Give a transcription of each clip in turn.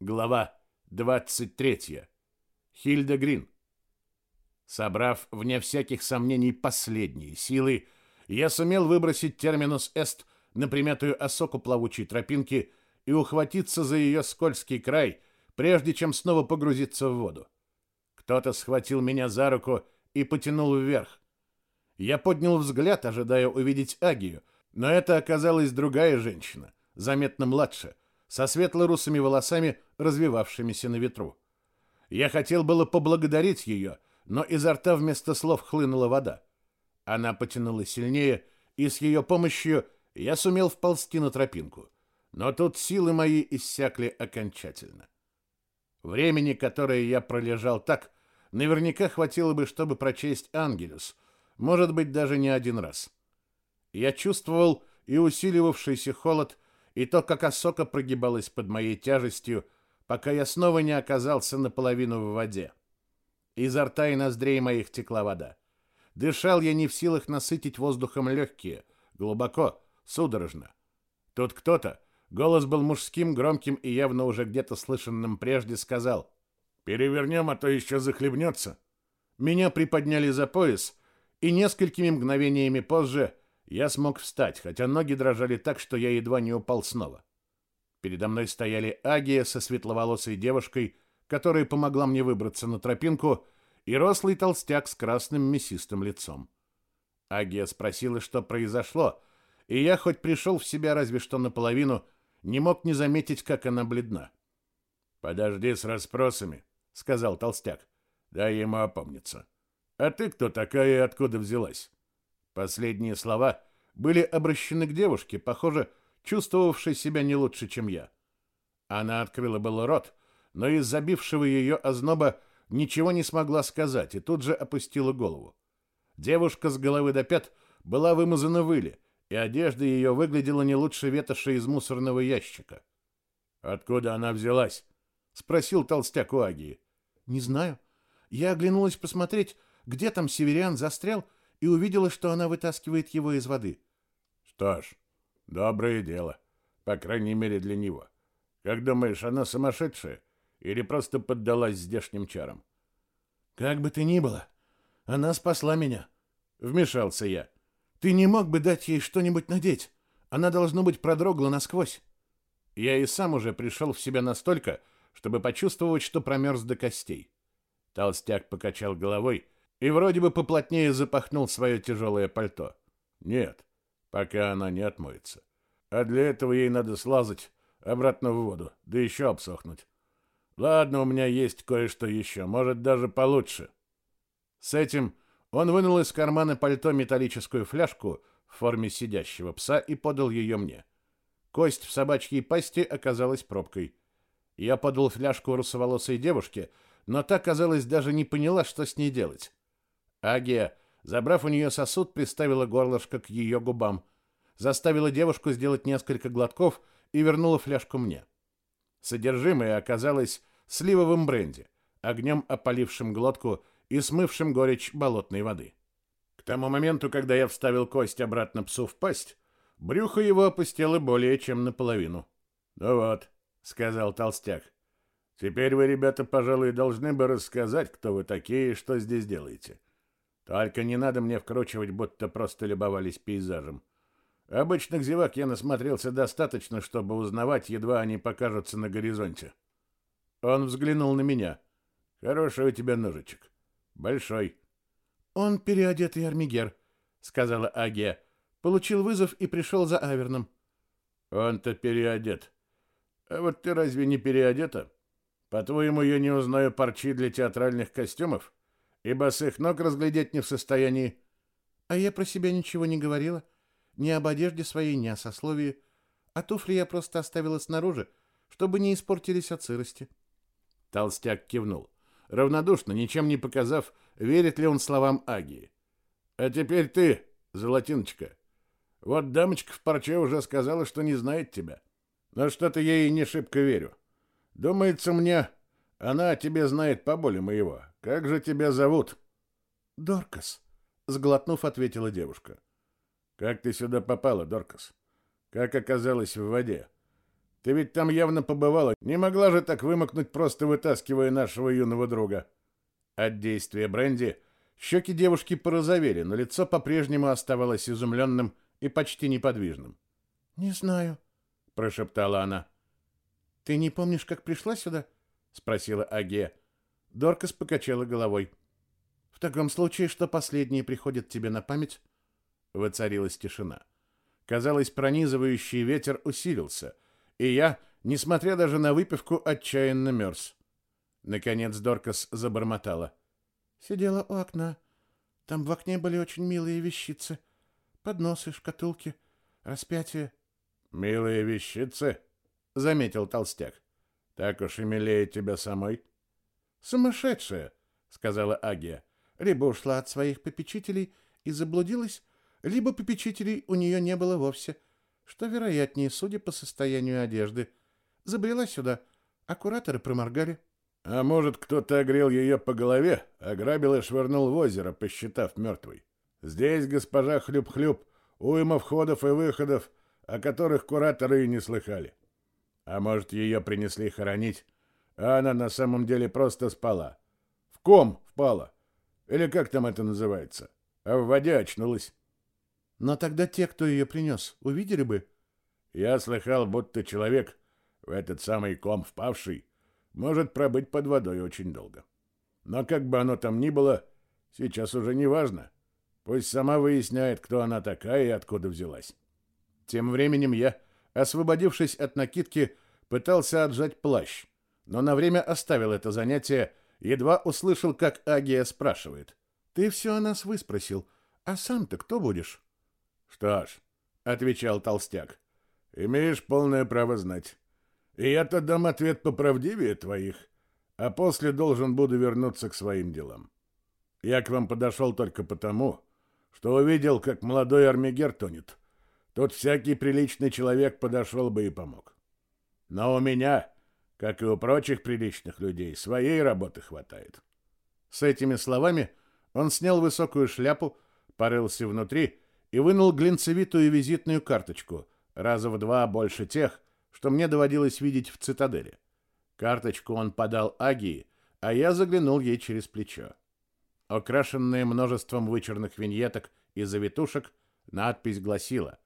Глава 23. Хильда Грин. Собрав, вне всяких сомнений, последние силы, я сумел выбросить терминус эст на примятую осоку плавучей тропинки и ухватиться за ее скользкий край, прежде чем снова погрузиться в воду. Кто-то схватил меня за руку и потянул вверх. Я поднял взгляд, ожидая увидеть Агию, но это оказалась другая женщина, заметно младше, со светло-русыми волосами, развивавшимися на ветру. Я хотел было поблагодарить ее, но изо рта вместо слов хлынула вода. Она потянула сильнее, и с ее помощью я сумел вползти на тропинку. Но тут силы мои иссякли окончательно. Времени, которое я пролежал так, наверняка хватило бы, чтобы прочесть «Ангелюс», может быть, даже не один раз. Я чувствовал и усиливавшийся холод, и то, как осока прогибалась под моей тяжестью, пока я снова не оказался наполовину в воде. Изо рта и ноздрей моих текла вода. Дышал я не в силах насытить воздухом легкие, глубоко, судорожно. Тут кто-то, голос был мужским, громким и явно уже где-то слышанным прежде, сказал «Перевернем, а то еще захлебнется». Меня приподняли за пояс, и несколькими мгновениями позже я смог встать, хотя ноги дрожали так, что я едва не упал снова. Передо мной стояли Агия со светловолосой девушкой, которая помогла мне выбраться на тропинку, и рослый толстяк с красным мясистым лицом. Агия спросила, что произошло, и я, хоть пришел в себя разве что наполовину, не мог не заметить, как она бледна. «Подожди с расспросами», — сказал толстяк. «Дай ему опомниться. А ты кто такая и откуда взялась?» Последние слова были обращены к девушке, похоже, чувствовавшей себя не лучше, чем я. Она открыла было рот, но из забившего ее озноба ничего не смогла сказать и тут же опустила голову. Девушка с головы до пят была вымазана в иле, и одежда ее выглядела не лучше ветоши из мусорного ящика. «Откуда она взялась?» — спросил толстяк у Агии. «Не знаю. Я оглянулась посмотреть, где там северян застрял, — и увидела, что она вытаскивает его из воды. Что ж, доброе дело, по крайней мере для него. Как думаешь, она сумасшедшая или просто поддалась здешним чарам? Как бы ты ни было, она спасла меня, вмешался я. Ты не мог бы дать ей что-нибудь надеть? Она должно быть продрогла насквозь. Я и сам уже пришел в себя настолько, чтобы почувствовать, что промерз до костей. Толстяк покачал головой и вроде бы поплотнее запахнул свое тяжелое пальто. Нет, пока она не отмоется. А для этого ей надо слазать обратно в воду, да еще обсохнуть. Ладно, у меня есть кое-что еще, может, даже получше. С этим он вынул из кармана пальто металлическую фляжку в форме сидящего пса и подал ее мне. Кость в собачьей пасти оказалась пробкой. Я подал фляжку русоволосой девушке, но та, казалось, даже не поняла, что с ней делать. Агия, забрав у нее сосуд, приставила горлышко к ее губам, заставила девушку сделать несколько глотков и вернула фляжку мне. Содержимое оказалось сливовым бренди, огнем опалившим глотку и смывшим горечь болотной воды. К тому моменту, когда я вставил кость обратно псу в пасть, брюхо его опустело более чем наполовину. «Ну вот», — сказал толстяк, — «теперь вы, ребята, пожалуй, должны бы рассказать, кто вы такие и что здесь делаете. Только не надо мне вкручивать, будто просто любовались пейзажем. Обычных зевак я насмотрелся достаточно, чтобы узнавать, едва они покажутся на горизонте. Он взглянул на меня. Хороший у тебя ножичек. Большой. Он переодетый армигер, сказала Агия. Получил вызов и пришел за Аверном. Он-то переодет. А вот ты разве не переодета? По-твоему, я не узнаю парчи для театральных костюмов? И босых ног разглядеть не в состоянии. А я про себя ничего не говорила. Ни об одежде своей, ни о сословии. А туфли я просто оставила снаружи, чтобы не испортились от сырости. Толстяк кивнул, равнодушно, ничем не показав, верит ли он словам Агии. «А теперь ты, золотиночка. Вот дамочка в парче уже сказала, что не знает тебя. Но что-то я ей не шибко верю. Думается мне, она о тебе знает поболее моего. Как же тебя зовут? Доркас, сглотнув, ответила девушка. Как ты сюда попала, Доркас? Как оказалась в воде? Ты ведь там явно побывала. Не могла же так вымокнуть, просто вытаскивая нашего юного друга. От действия бренди щеки девушки порозовели, но лицо по-прежнему оставалось изумленным и почти неподвижным. «Не знаю», — прошептала она. «Ты не помнишь, как пришла сюда?» — спросила Агия. Доркас покачала головой. «В таком случае, что последнее приходит тебе на память?» Воцарилась тишина. Казалось, пронизывающий ветер усилился, и я, несмотря даже на выпивку, отчаянно мерз. Наконец Доркас забормотала. «Сидела у окна. Там в окне были очень милые вещицы. Подносы, шкатулки, распятие». «Милые вещицы?» — заметил толстяк. «Так уж и милее тебя самой». «Сумасшедшая!» — сказала Агия. «Либо ушла от своих попечителей и заблудилась, либо попечителей у нее не было вовсе, что вероятнее, судя по состоянию одежды. Забрела сюда, а кураторы проморгали. А может, кто-то огрел ее по голове, ограбил и швырнул в озеро, посчитав мертвой. Здесь, госпожа Хлюп-Хлюп, уйма входов и выходов, о которых кураторы и не слыхали. А может, ее принесли хоронить, а она на самом деле просто спала. В ком впала. Или как там это называется? А в воде очнулась. Но тогда те, кто ее принес, увидели бы. Я слыхал, будто человек, в этот самый ком впавший, может пробыть под водой очень долго. Но как бы оно там ни было, сейчас уже не важно. Пусть сама выясняет, кто она такая и откуда взялась. Тем временем я, освободившись от накидки, пытался отжать плащ, но на время оставил это занятие, едва услышал, как Агия спрашивает. «Ты все о нас выспросил, а сам-то кто будешь?» Что ж, отвечал толстяк. Имеешь полное право знать. И я-то дам ответ поправдивее твоих, а после должен буду вернуться к своим делам. Я к вам подошел только потому, что увидел, как молодой Армигер тонет. Тут всякий приличный человек подошел бы и помог. Но у меня, как и у прочих приличных людей, своей работы хватает. С этими словами он снял высокую шляпу, порылся внутри и вынул глинцевитую визитную карточку, раза в два больше тех, что мне доводилось видеть в цитадели. Карточку он подал Агии, а я заглянул ей через плечо. Окрашенная множеством вычурных виньеток и завитушек, надпись гласила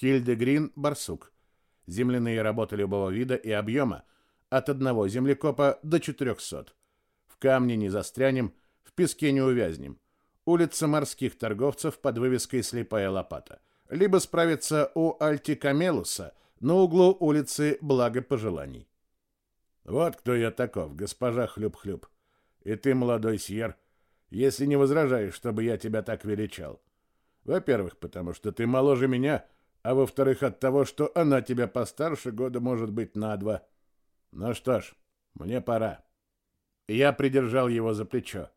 «Хильдегрин Барсук. Земляные работы любого вида и объема, от одного землекопа до 400. В камне не застрянем, в песке не увязнем улица морских торговцев под вывеской «Слепая лопата», либо справиться у Альтикамелуса на углу улицы Благопожеланий. Вот кто я таков, госпожа Хлюп-Хлюп. И ты, молодой Сьер, если не возражаешь, чтобы я тебя так величал. Во-первых, потому что ты моложе меня, а во-вторых, от того, что она тебя постарше года может быть на два. Ну что ж, мне пора. Я придержал его за плечо.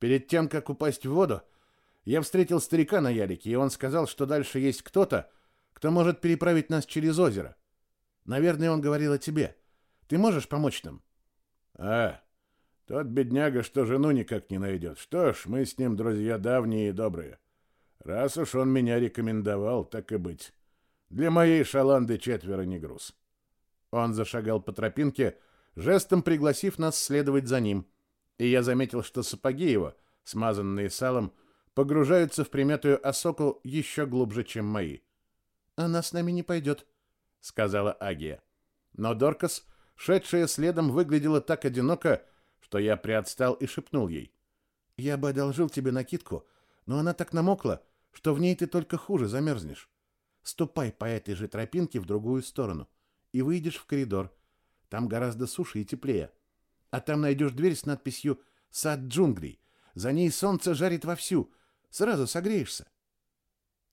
Перед тем, как упасть в воду, я встретил старика на ялике, и он сказал, что дальше есть кто-то, кто может переправить нас через озеро. Наверное, он говорил о тебе. Ты можешь помочь нам? А, тот бедняга, что жену никак не найдет. Что ж, мы с ним друзья давние и добрые. Раз уж он меня рекомендовал, так и быть. Для моей шаланды четверо не груз. Он зашагал по тропинке, жестом пригласив нас следовать за ним — и я заметил, что сапоги его, смазанные салом, погружаются в примятую осоку еще глубже, чем мои. «Она с нами не пойдет», — сказала Агия. Но Доркас, шедшая следом, выглядела так одиноко, что я приотстал и шепнул ей. «Я бы одолжил тебе накидку, но она так намокла, что в ней ты только хуже замерзнешь. Ступай по этой же тропинке в другую сторону и выйдешь в коридор. Там гораздо суше и теплее а там найдешь дверь с надписью «Сад джунглей». За ней солнце жарит вовсю. Сразу согреешься.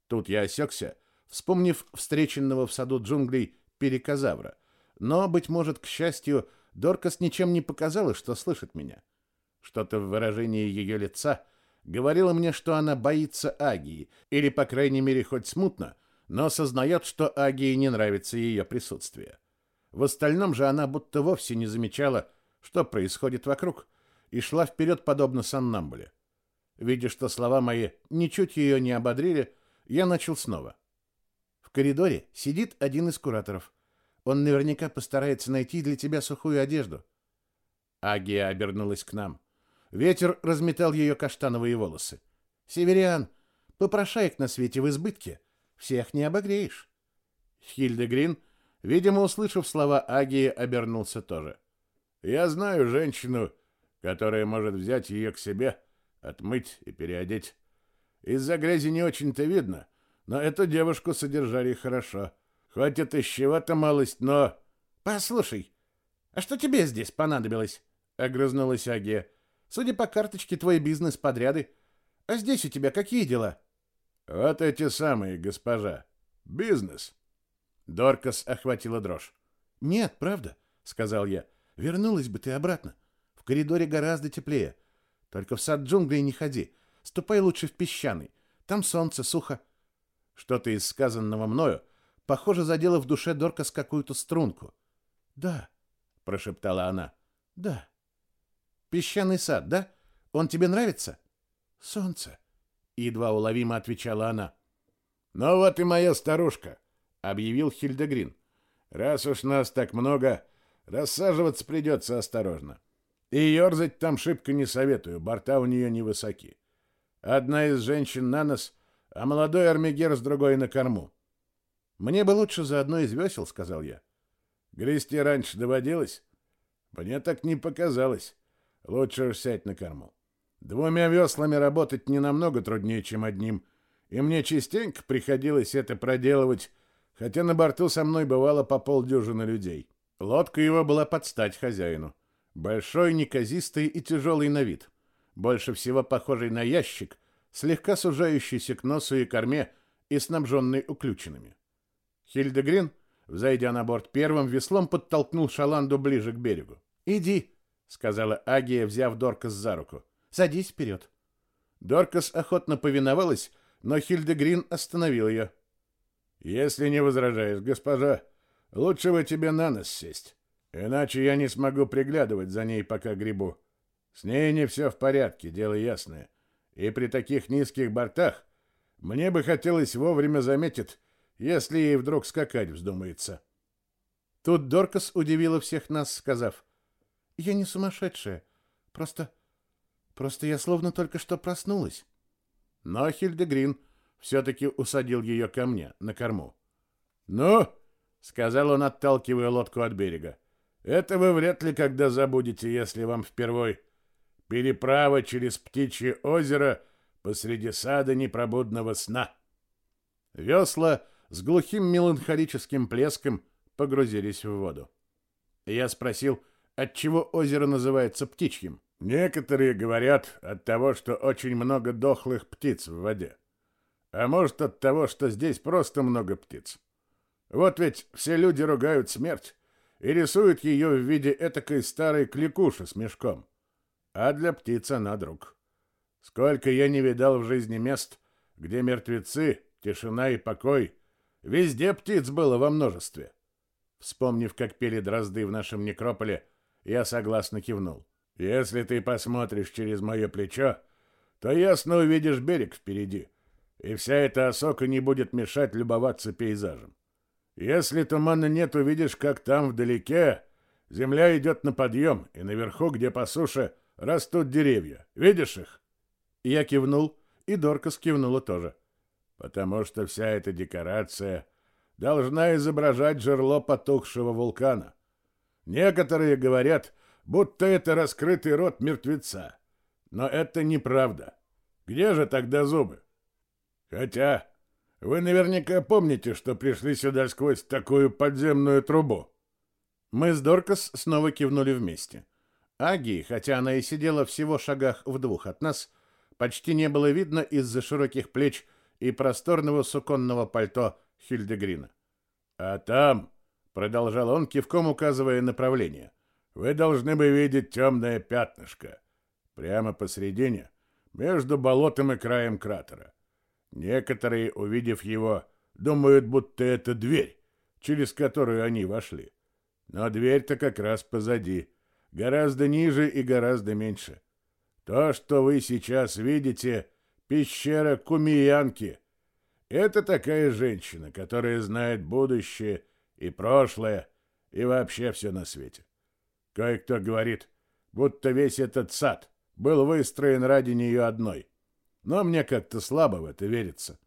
Тут я осекся, вспомнив встреченного в саду джунглей переказавра. Но, быть может, к счастью, Доркас ничем не показала, что слышит меня. Что-то в выражении ее лица говорило мне, что она боится Агии, или, по крайней мере, хоть смутно, но сознает, что Агии не нравится ее присутствие. В остальном же она будто вовсе не замечала, что происходит вокруг, и шла вперед подобно Саннамбуле. Видя, что слова мои ничуть ее не ободрили, я начал снова. В коридоре сидит один из кураторов. Он наверняка постарается найти для тебя сухую одежду. Агия обернулась к нам. Ветер разметал ее каштановые волосы. Северян, попрошаек на свете в избытке. Всех не обогреешь. Хильдегрин, видимо, услышав слова Агии, обернулся тоже. Я знаю женщину, которая может взять ее к себе, отмыть и переодеть. Из-за грязи не очень-то видно, но эту девушку содержали хорошо. Хоть это щевато малость, но... Послушай, а что тебе здесь понадобилось? Огрызнулась Агия. Судя по карточке, твой бизнес-подряды. А здесь у тебя какие дела? Вот эти самые, госпожа. Бизнес. Доркас охватила дрожь. Нет, правда, сказал я. Вернулась бы ты обратно. В коридоре гораздо теплее. Только в сад джунглей не ходи. Ступай лучше в песчаный. Там солнце, сухо. Что-то из сказанного мною, похоже, задело в душе Доркас какую-то струнку. Да, прошептала она. Да. Песчаный сад, да? Он тебе нравится? Солнце, едва уловимо отвечала она. Ну вот и моя старушка, объявил Хильдегрин. Раз уж нас так много, рассаживаться придется осторожно. И ерзать там шибко не советую, борта у нее невысоки. Одна из женщин на нос, а молодой армигер с другой на корму. Мне бы лучше за одно из весел, сказал я. Грести раньше доводилось? Мне так не показалось. Лучше уж сядь на корму. Двумя веслами работать не намного труднее, чем одним, и мне частенько приходилось это проделывать, хотя на борту со мной бывало по полдюжины людей. Лодка его была под стать хозяину. Большой, неказистый и тяжелый на вид. Больше всего похожий на ящик, слегка сужающийся к носу и корме и снабженный уключенными. Хильдегрин, взойдя на борт первым, веслом подтолкнул Шаланду ближе к берегу. «Иди», — сказала Агия, взяв Доркас за руку. «Садись вперед». Доркас охотно повиновалась, но Хильдегрин остановил ее. «Если не возражаешь, госпожа, лучше бы тебе на нос сесть. Иначе я не смогу приглядывать за ней, пока грибу. С ней не все в порядке, дело ясное. И при таких низких бортах мне бы хотелось вовремя заметить, если ей вдруг скакать вздумается. Тут Доркас удивила всех нас, сказав, «Я не сумасшедшая, просто... просто я словно только что проснулась». Но Хильдегрин все-таки усадил ее ко мне на корму. «Ну?» — сказал он, отталкивая лодку от берега. Это вы вряд ли когда забудете, если вам впервой. Переправа через птичье озеро посреди сада непробудного сна. Весла с глухим меланхолическим плеском погрузились в воду. Я спросил, отчего озеро называется птичьим. Некоторые говорят от того, что очень много дохлых птиц в воде. А может от того, что здесь просто много птиц. Вот ведь все люди ругают смерть, и рисует ее в виде этакой старой кликуши с мешком. А для птиц она друг. Сколько я не видал в жизни мест, где мертвецы, тишина и покой, везде птиц было во множестве. Вспомнив, как пели дрозды в нашем некрополе, я согласно кивнул. Если ты посмотришь через мое плечо, то ясно увидишь берег впереди, и вся эта осока не будет мешать любоваться пейзажем. Если тумана нет, увидишь, как там вдалеке земля идет на подъем, и наверху, где по суше, растут деревья. Видишь их? Я кивнул, и Доркас кивнула тоже. Потому что вся эта декорация должна изображать жерло потухшего вулкана. Некоторые говорят, будто это раскрытый рот мертвеца. Но это неправда. Где же тогда зубы? Хотя вы наверняка помните, что пришли сюда сквозь такую подземную трубу. Мы с Доркас снова кивнули вместе. Аги, хотя она и сидела всего шагах в двух от нас, почти не было видно из-за широких плеч и просторного суконного пальто Хильдегрина. «А там», — продолжал он, кивком указывая направление, — «вы должны бы видеть темное пятнышко. Прямо посередине, между болотом и краем кратера. Некоторые, увидев его, думают, будто это дверь, через которую они вошли. Но дверь-то как раз позади, гораздо ниже и гораздо меньше. То, что вы сейчас видите, пещера Кумиянки. Это такая женщина, которая знает будущее и прошлое, и вообще все на свете. Кое-кто говорит, будто весь этот сад был выстроен ради нее одной. Но мне как-то слабо в это верится.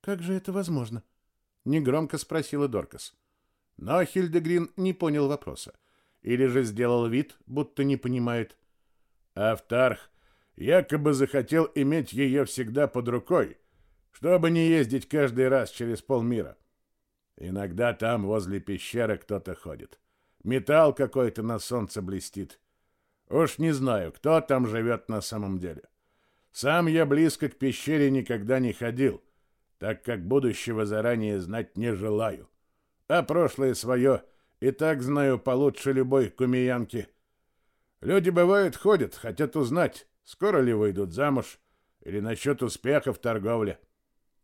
Как же это возможно? негромко спросила Доркас. Но Хильдегрин не понял вопроса или же сделал вид, будто не понимает. Автарх якобы захотел иметь ее всегда под рукой, чтобы не ездить каждый раз через полмира. Иногда там возле пещеры кто-то ходит. Металл какой-то на солнце блестит. Уж не знаю, кто там живет на самом деле. Сам я близко к пещере никогда не ходил, так как будущего заранее знать не желаю. А прошлое свое и так знаю получше любой кумиянки. Люди, бывают, ходят, хотят узнать, скоро ли выйдут замуж или насчет успеха в торговле.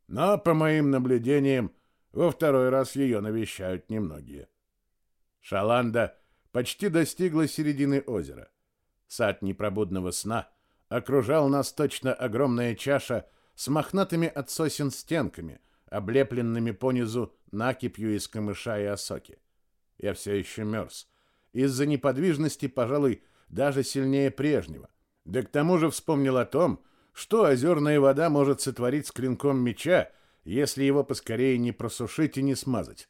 Но, по моим наблюдениям, во второй раз ее навещают немногие. Шаланда почти достигла середины озера. Сад непробудного сна окружал нас точно огромная чаша с мохнатыми от сосен стенками, облепленными понизу накипью из камыша и осоки. Я все еще мерз. Из-за неподвижности, пожалуй, даже сильнее прежнего. Да к тому же вспомнил о том, что озерная вода может сотворить с клинком меча, если его поскорее не просушить и не смазать.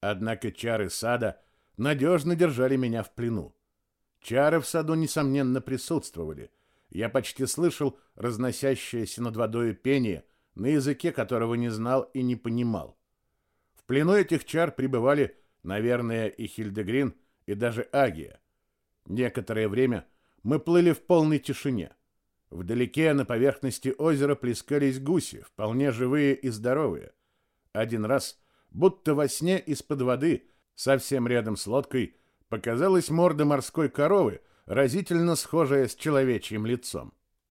Однако чары сада надежно держали меня в плену. Чары в саду, несомненно, присутствовали. Я почти слышал разносящееся над водой пение, на языке которого не знал и не понимал. В плену этих чар пребывали, наверное, и Хильдегрин, и даже Агия. Некоторое время мы плыли в полной тишине. Вдалеке на поверхности озера плескались гуси, вполне живые и здоровые. Один раз, будто во сне из-под воды, совсем рядом с лодкой, показалась морда морской коровы, разительно схожая с человечьим лицом.